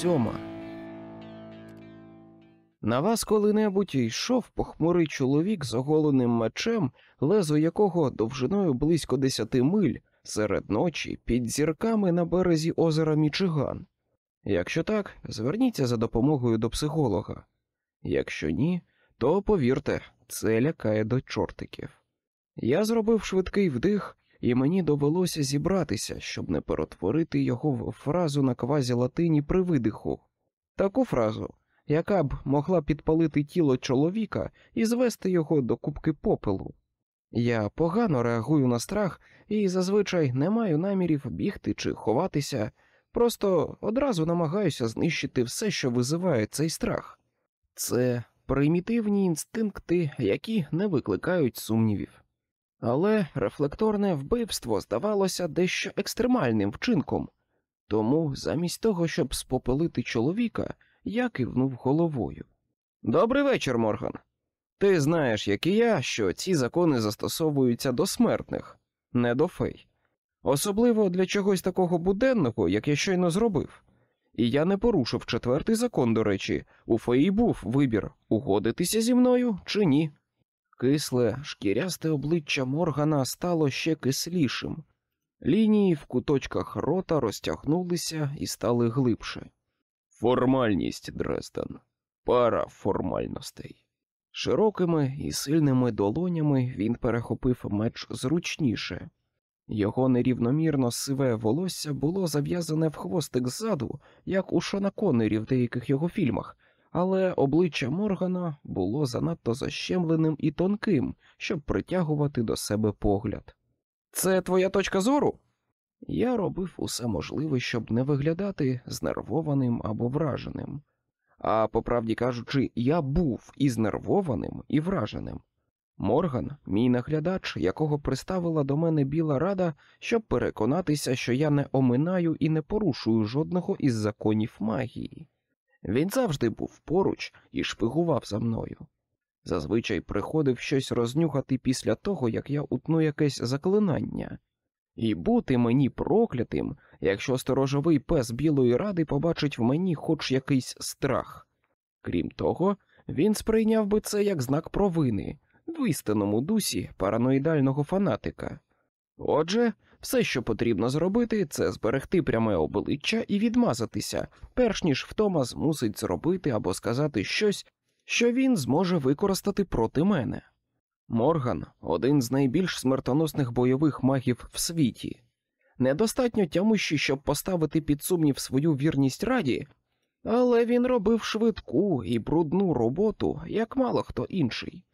сьома. На вас коли-небудь йшов похмурий чоловік з оголеним мечем, лезо якого довжиною близько десяти миль серед ночі під зірками на березі озера Мічиган. Якщо так, зверніться за допомогою до психолога. Якщо ні, то повірте, це лякає до чортиків. Я зробив швидкий вдих, і мені довелося зібратися, щоб не перетворити його в фразу на квазі латині при видиху. Таку фразу, яка б могла підпалити тіло чоловіка і звести його до кубки попелу. Я погано реагую на страх і зазвичай не маю намірів бігти чи ховатися, просто одразу намагаюся знищити все, що визиває цей страх. Це примітивні інстинкти, які не викликають сумнівів. Але рефлекторне вбивство здавалося дещо екстремальним вчинком, тому замість того, щоб спопелити чоловіка, я кивнув головою. Добрий вечір, Морган. Ти знаєш, як і я, що ці закони застосовуються до смертних, не до фей. Особливо для чогось такого буденного, як я щойно зробив. І я не порушив четвертий закон, до речі, у феї був вибір угодитися зі мною чи ні. Кисле, шкірясте обличчя Моргана стало ще кислішим. Лінії в куточках рота розтягнулися і стали глибше. Формальність, Дрезден, пара формальностей. Широкими і сильними долонями він перехопив меч зручніше. Його нерівномірно сиве волосся було зав'язане в хвостик ззаду, як у Шона Коннері в деяких його фільмах, але обличчя Моргана було занадто защемленим і тонким, щоб притягувати до себе погляд. Це твоя точка зору? Я робив усе можливе, щоб не виглядати знервованим або враженим. А по правді кажучи, я був і знервованим, і враженим. Морган, мій наглядач, якого приставила до мене біла рада, щоб переконатися, що я не оминаю і не порушую жодного із законів магії. Він завжди був поруч і шпигував за мною. Зазвичай приходив щось рознюхати після того, як я утну якесь заклинання, і бути мені проклятим, якщо сторожовий пес Білої Ради побачить в мені хоч якийсь страх. Крім того, він сприйняв би це як знак провини в істинному дусі параноїдального фанатика. Отже, все, що потрібно зробити, це зберегти пряме обличчя і відмазатися, перш ніж втома змусить зробити або сказати щось, що він зможе використати проти мене. Морган один з найбільш смертоносних бойових магів в світі, недостатньо тямущий, щоб поставити під сумнів свою вірність раді, але він робив швидку і брудну роботу, як мало хто інший,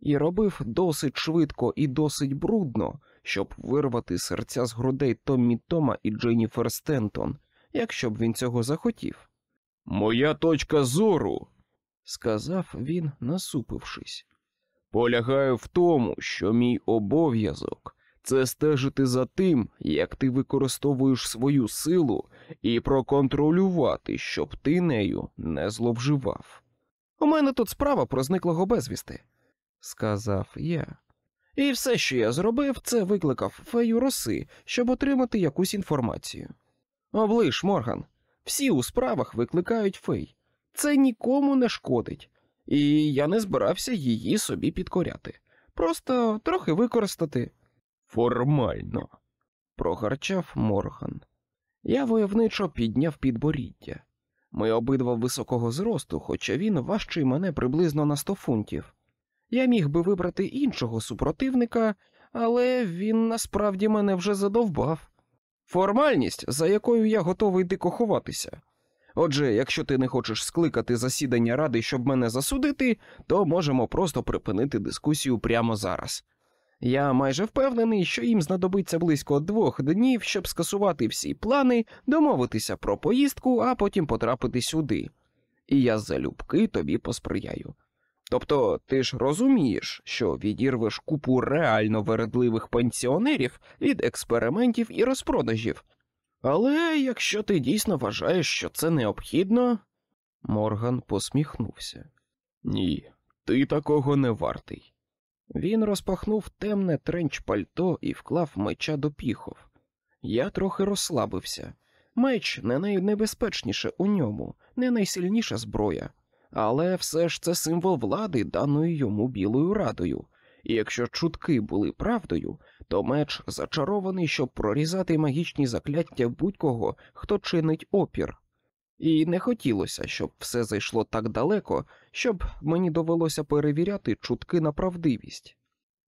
і робив досить швидко і досить брудно, щоб вирвати серця з грудей Томмі Тома і Дженніфер Стентон, якщо б він цього захотів. Моя точка зору, сказав він, насупившись, полягає в тому, що мій обов'язок це стежити за тим, як ти використовуєш свою силу, і проконтролювати, щоб ти нею не зловживав. У мене тут справа про зниклого безвісти, сказав я. І все, що я зробив, це викликав фею роси, щоб отримати якусь інформацію. Облиш, Морган, всі у справах викликають фей. Це нікому не шкодить, і я не збирався її собі підкоряти. Просто трохи використати. Формально, прогарчав Морган. Я войовничо підняв підборіддя. Ми обидва високого зросту, хоча він важчий мене приблизно на сто фунтів. Я міг би вибрати іншого супротивника, але він насправді мене вже задовбав. Формальність, за якою я готовий дико ховатися. Отже, якщо ти не хочеш скликати засідання ради, щоб мене засудити, то можемо просто припинити дискусію прямо зараз. Я майже впевнений, що їм знадобиться близько двох днів, щоб скасувати всі плани, домовитися про поїздку, а потім потрапити сюди. І я залюбки тобі посприяю. Тобто ти ж розумієш, що відірвеш купу реально вередливих пенсіонерів від експериментів і розпродажів. Але якщо ти дійсно вважаєш, що це необхідно. Морган посміхнувся. Ні, ти такого не вартий. Він розпахнув темне тренч пальто і вклав меча до піхов. Я трохи розслабився, Меч не найнебезпечніше у ньому, не найсильніша зброя, але все ж це символ влади, даної йому білою радою. І якщо чутки були правдою, то меч зачарований, щоб прорізати магічні закляття будь-кого, хто чинить опір. І не хотілося, щоб все зайшло так далеко, щоб мені довелося перевіряти чутки на правдивість.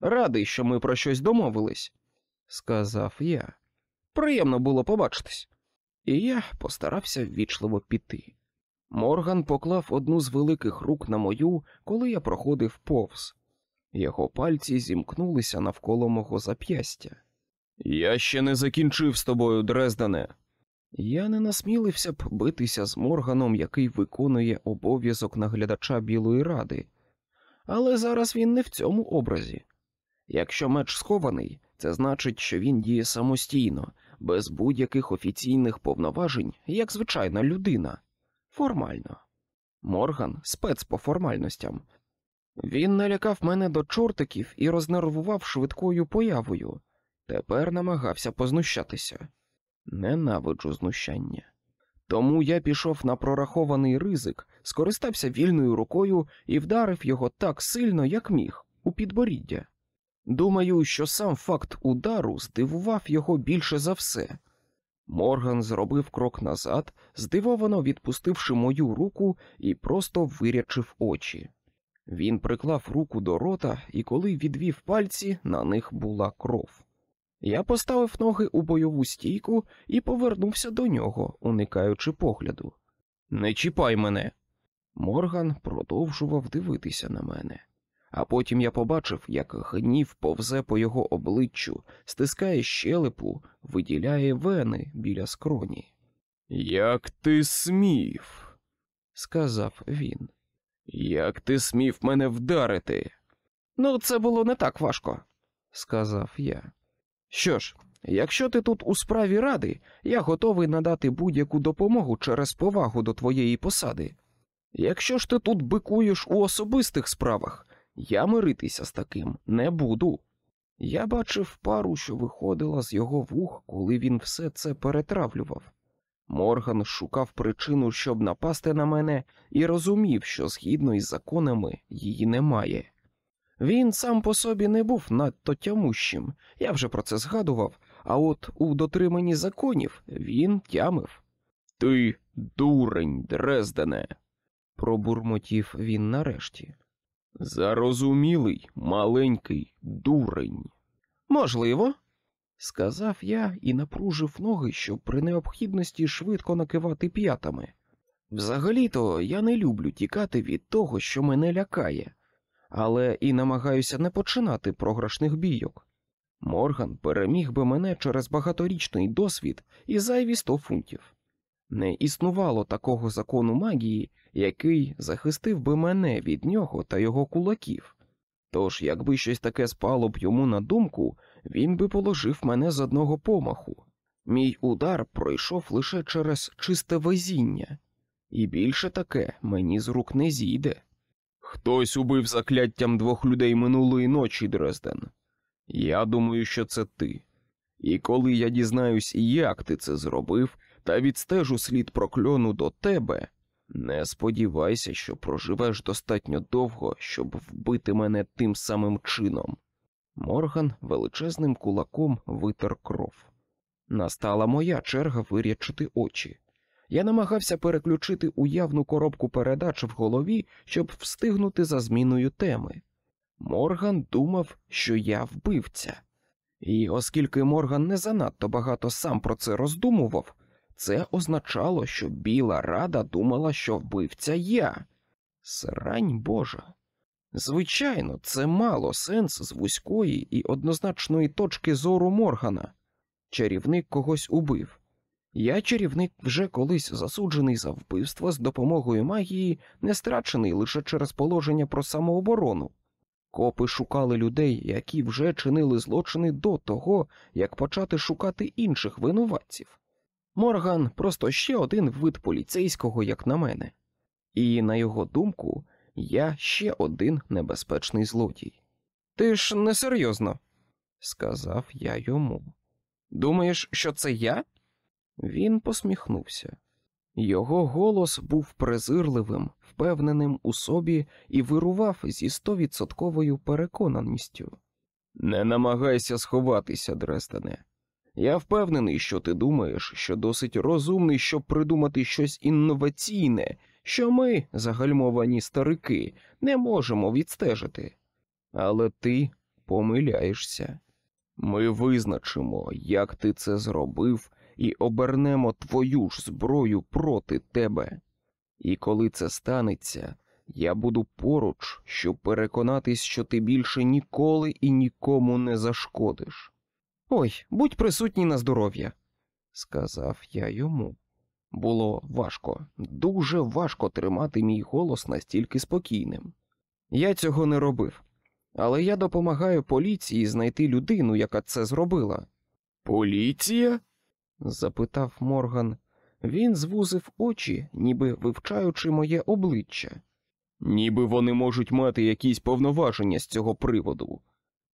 Радий, що ми про щось домовились, сказав я. Приємно було побачитись. І я постарався ввічливо піти. Морган поклав одну з великих рук на мою, коли я проходив повз. Його пальці зімкнулися навколо мого зап'ястя. Я ще не закінчив з тобою, Дрездане. Я не насмілився б битися з Морганом, який виконує обов'язок наглядача Білої Ради, але зараз він не в цьому образі. Якщо меч схований, це значить, що він діє самостійно, без будь-яких офіційних повноважень, як звичайна людина. Формально. Морган спец по формальностям. Він налякав мене до чортиків і рознервував швидкою появою. Тепер намагався познущатися. Ненавиджу знущання. Тому я пішов на прорахований ризик, скористався вільною рукою і вдарив його так сильно, як міг, у підборіддя. Думаю, що сам факт удару здивував його більше за все. Морган зробив крок назад, здивовано відпустивши мою руку і просто вирячив очі. Він приклав руку до рота, і коли відвів пальці, на них була кров. Я поставив ноги у бойову стійку і повернувся до нього, уникаючи погляду. Не чіпай мене. Морган продовжував дивитися на мене, а потім я побачив, як гнів повзе по його обличчю, стискає щелепу, виділяє вени біля скроні. Як ти смів, сказав він. Як ти смів мене вдарити? Ну, це було не так важко, сказав я. Що ж, якщо ти тут у справі ради, я готовий надати будь-яку допомогу через повагу до твоєї посади. Якщо ж ти тут бикуєш у особистих справах, я миритися з таким не буду. Я бачив пару, що виходила з його вух, коли він все це перетравлював. Морган шукав причину, щоб напасти на мене, і розумів, що згідно із законами її немає. Він сам по собі не був надто тямущим, я вже про це згадував, а от у дотриманні законів він тямив. Ти дурень, Дрездене, пробурмотів він нарешті. Зарозумілий, маленький дурень. Можливо, сказав я і напружив ноги, щоб при необхідності швидко накивати п'ятами. Взагалі-то я не люблю тікати від того, що мене лякає, але і намагаюся не починати програшних бійок. Морган переміг би мене через багаторічний досвід і зайві сто фунтів. Не існувало такого закону магії, який захистив би мене від нього та його кулаків. Тож, якби щось таке спало б йому на думку, він би положив мене з одного помаху. Мій удар пройшов лише через чисте везіння, і більше таке мені з рук не зійде. Хтось убив закляттям двох людей минулої ночі, Дрезден. Я думаю, що це ти. І коли я дізнаюсь, як ти це зробив, та відстежу слід прокльону до тебе, не сподівайся, що проживеш достатньо довго, щоб вбити мене тим самим чином. Морган величезним кулаком витер кров. Настала моя черга вирячити очі. Я намагався переключити уявну коробку передач в голові, щоб встигнути за зміною теми. Морган думав, що я вбивця. І оскільки Морган не занадто багато сам про це роздумував, це означало, що Біла Рада думала, що вбивця я. Срань Божа. Звичайно, це мало сенс з вузької і однозначної точки зору Моргана. Чарівник когось убив. Я чарівник вже колись засуджений за вбивство з допомогою магії, не страчений лише через положення про самооборону. Копи шукали людей, які вже чинили злочини до того, як почати шукати інших винуватців. Морган просто ще один вид поліцейського, як на мене, і, на його думку, я ще один небезпечний злодій. Ти ж несерйозно, сказав я йому. Думаєш, що це я? Він посміхнувся. Його голос був презирливим, впевненим у собі і вирував зі стовідсотковою переконаністю. Не намагайся сховатися, Дрестене. Я впевнений, що ти думаєш, що досить розумний, щоб придумати щось інноваційне, що ми, загальмовані старики, не можемо відстежити. Але ти помиляєшся. Ми визначимо, як ти це зробив, і обернемо твою ж зброю проти тебе. І коли це станеться, я буду поруч, щоб переконатись, що ти більше ніколи і нікому не зашкодиш. Ой, будь присутній на здоров'я, сказав я йому. Було важко, дуже важко тримати мій голос настільки спокійним. Я цього не робив, але я допомагаю поліції знайти людину, яка це зробила. Поліція? запитав Морган. Він звузив очі, ніби вивчаючи моє обличчя. Ніби вони можуть мати якісь повноваження з цього приводу.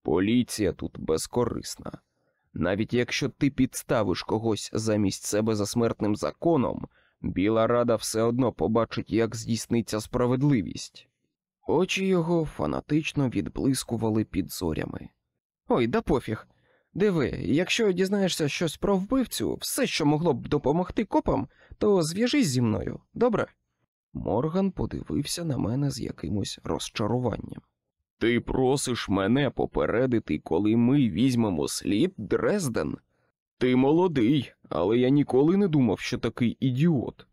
Поліція тут безкорисна. Навіть якщо ти підставиш когось замість себе за смертним законом, Біла Рада все одно побачить, як здійсниться справедливість. Очі його фанатично відблискували під зорями. Ой, да пофіг. Диви, якщо дізнаєшся щось про вбивцю, все, що могло б допомогти копам, то зв'яжись зі мною, добре? Морган подивився на мене з якимось розчаруванням. Ти просиш мене попередити, коли ми візьмемо слід Дрезден? Ти молодий, але я ніколи не думав, що такий ідіот.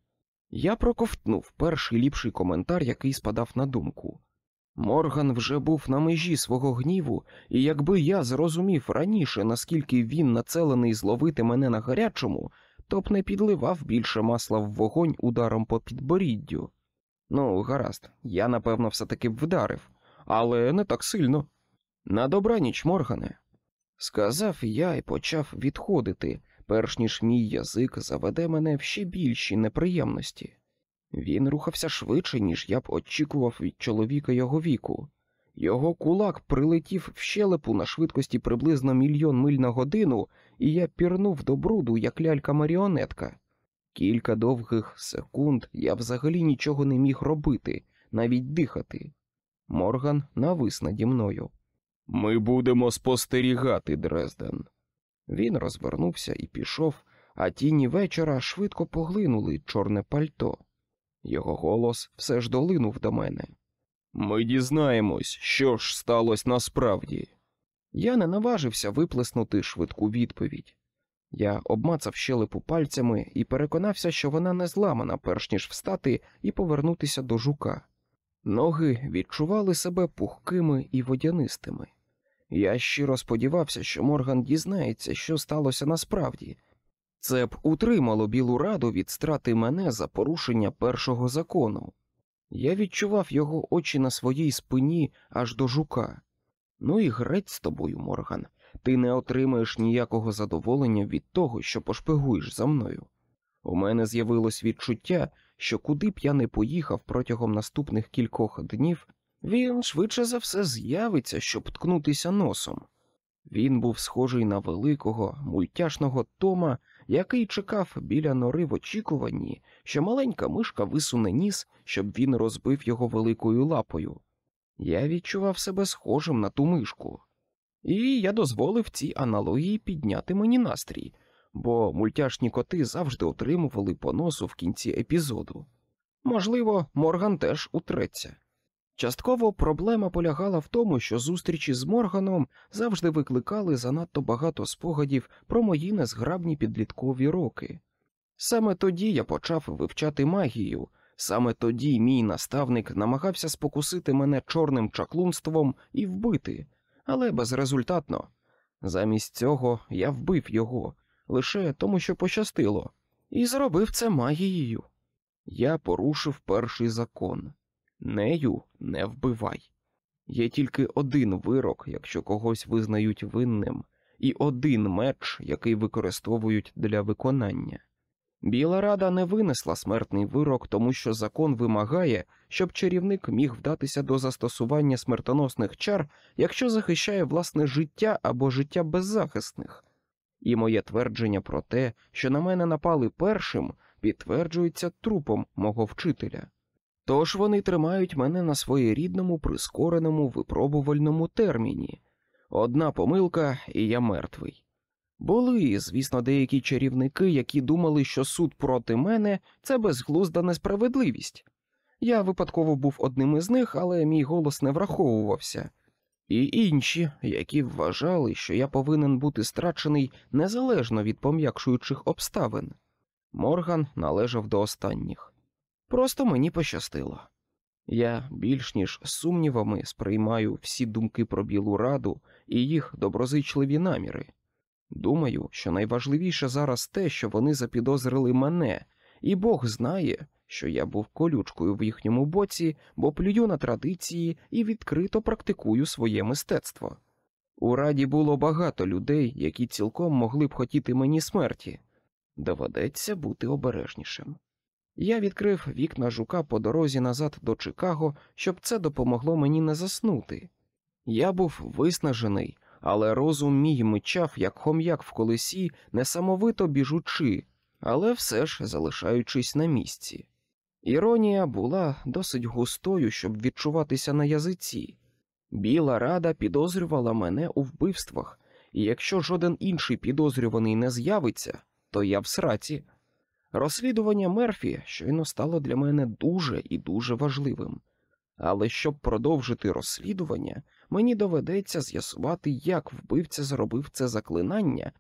Я проковтнув перший ліпший коментар, який спадав на думку. Морган вже був на межі свого гніву, і якби я зрозумів раніше, наскільки він нацелений зловити мене на гарячому, то б не підливав більше масла в вогонь ударом по підборіддю. Ну, гаразд, я напевно все таки б вдарив, але не так сильно. На добраніч, Моргане, сказав я і почав відходити, перш ніж мій язик заведе мене в ще більші неприємності. Він рухався швидше, ніж я б очікував від чоловіка його віку. Його кулак прилетів в щелепу на швидкості приблизно мільйон миль на годину, і я пірнув до бруду, як лялька маріонетка. Кілька довгих секунд я взагалі нічого не міг робити, навіть дихати. Морган навис наді мною. Ми будемо спостерігати, Дрезден. Він розвернувся і пішов, а тіні вечора швидко поглинули чорне пальто. Його голос все ж долинув до мене. Ми дізнаємось, що ж сталося насправді. Я не наважився виплеснути швидку відповідь. Я обмацав щелепу пальцями і переконався, що вона не зламана, перш ніж встати і повернутися до жука. Ноги відчували себе пухкими і водянистими. Я щиро сподівався, що Морган дізнається, що сталося насправді. Це б утримало білу раду від страти мене за порушення першого закону. Я відчував його очі на своїй спині аж до жука. Ну і грець з тобою, Морган, ти не отримаєш ніякого задоволення від того, що пошпигуєш за мною. У мене з'явилось відчуття, що куди б я не поїхав протягом наступних кількох днів, він швидше за все з'явиться, щоб ткнутися носом. Він був схожий на великого, мультяшного Тома, який чекав біля нори в очікуванні, що маленька мишка висуне ніс, щоб він розбив його великою лапою. Я відчував себе схожим на ту мишку, і я дозволив цій аналогії підняти мені настрій, бо мультяшні коти завжди отримували поносу в кінці епізоду. Можливо, Морган теж утреться. Частково проблема полягала в тому, що зустрічі з Морганом завжди викликали занадто багато спогадів про мої незграбні підліткові роки. Саме тоді я почав вивчати магію, саме тоді мій наставник намагався спокусити мене чорним чаклунством і вбити, але безрезультатно. Замість цього я вбив його лише тому, що пощастило, і зробив це магією. Я порушив перший закон. Нею не вбивай. Є тільки один вирок, якщо когось визнають винним, і один меч, який використовують для виконання. Біла рада не винесла смертний вирок, тому що закон вимагає, щоб чарівник міг вдатися до застосування смертоносних чар, якщо захищає власне життя або життя беззахисних. І моє твердження про те, що на мене напали першим, підтверджується трупом мого вчителя. Тож вони тримають мене на своєрідному прискореному випробувальному терміні. Одна помилка, і я мертвий. Були, звісно, деякі чарівники, які думали, що суд проти мене це безглузда несправедливість. Я випадково був одним із них, але мій голос не враховувався, і інші, які вважали, що я повинен бути страчений незалежно від пом'якшуючих обставин. Морган належав до останніх. Просто мені пощастило. Я більш ніж з сумнівами сприймаю всі думки про Білу Раду і їх доброзичливі наміри. Думаю, що найважливіше зараз те, що вони запідозрили мене, і Бог знає, що я був колючкою в їхньому боці, бо плюю на традиції і відкрито практикую своє мистецтво. У раді було багато людей, які цілком могли б хотіти мені смерті. Доведеться бути обережнішим. Я відкрив вікна жука по дорозі назад до Чикаго, щоб це допомогло мені не заснути. Я був виснажений, але розум мій мичав, як хом'як в колесі, несамовито біжучи, але все ж залишаючись на місці. Іронія була досить густою, щоб відчуватися на язиці. Біла рада підозрювала мене у вбивствах, і якщо жоден інший підозрюваний не з'явиться, то я в сраці. Розслідування Мерфі щойно стало для мене дуже і дуже важливим. Але щоб продовжити розслідування, мені доведеться з'ясувати, як вбивця зробив це заклинання,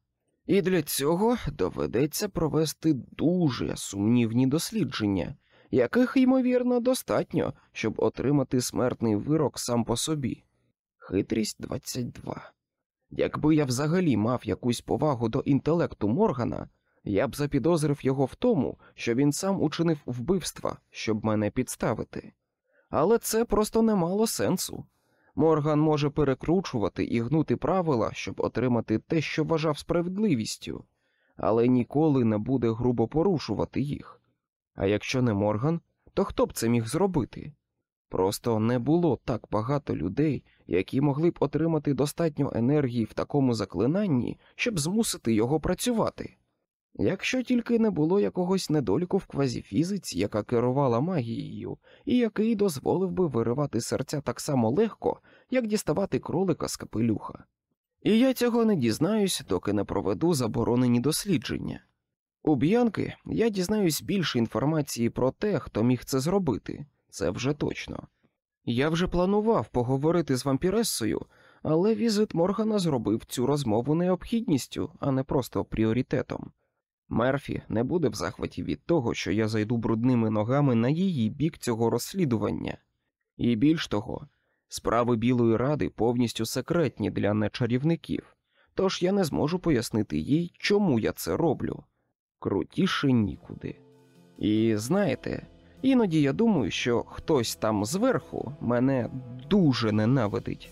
і для цього доведеться провести дуже сумнівні дослідження, яких, ймовірно, достатньо, щоб отримати смертний вирок сам по собі. Хитрість 22. Якби я взагалі мав якусь повагу до інтелекту Моргана, я б запідозрив його в тому, що він сам учинив вбивства, щоб мене підставити. Але це просто не мало сенсу. Морган може перекручувати і гнути правила, щоб отримати те, що вважав справедливістю, але ніколи не буде грубо порушувати їх. А якщо не Морган, то хто б це міг зробити? Просто не було так багато людей, які могли б отримати достатньо енергії в такому заклинанні, щоб змусити його працювати. Якщо тільки не було якогось недоліку в квазіфізиці, яка керувала магією, і який дозволив би виривати серця так само легко, як діставати кролика з капелюха. І я цього не дізнаюсь, доки не проведу заборонені дослідження. У Б'янки я дізнаюсь більше інформації про те, хто міг це зробити, це вже точно. Я вже планував поговорити з вампірессою, але візит Моргана зробив цю розмову необхідністю, а не просто пріоритетом. Мерфі не буде в захваті від того, що я зайду брудними ногами на її бік цього розслідування, і більш того, справи Білої Ради повністю секретні для нечарівників, тож я не зможу пояснити їй, чому я це роблю. Крутіше нікуди. І знаєте, іноді я думаю, що хтось там зверху мене дуже ненавидить.